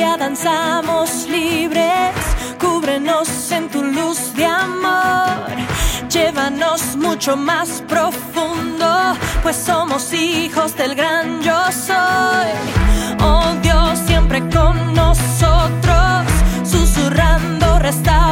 danzamos libres, cúbrenos en tu luz de amor, llévanos mucho más profundo, pues somos hijos del gran yo soy. Oh Dios, siempre con nosotros, susurrando restauración,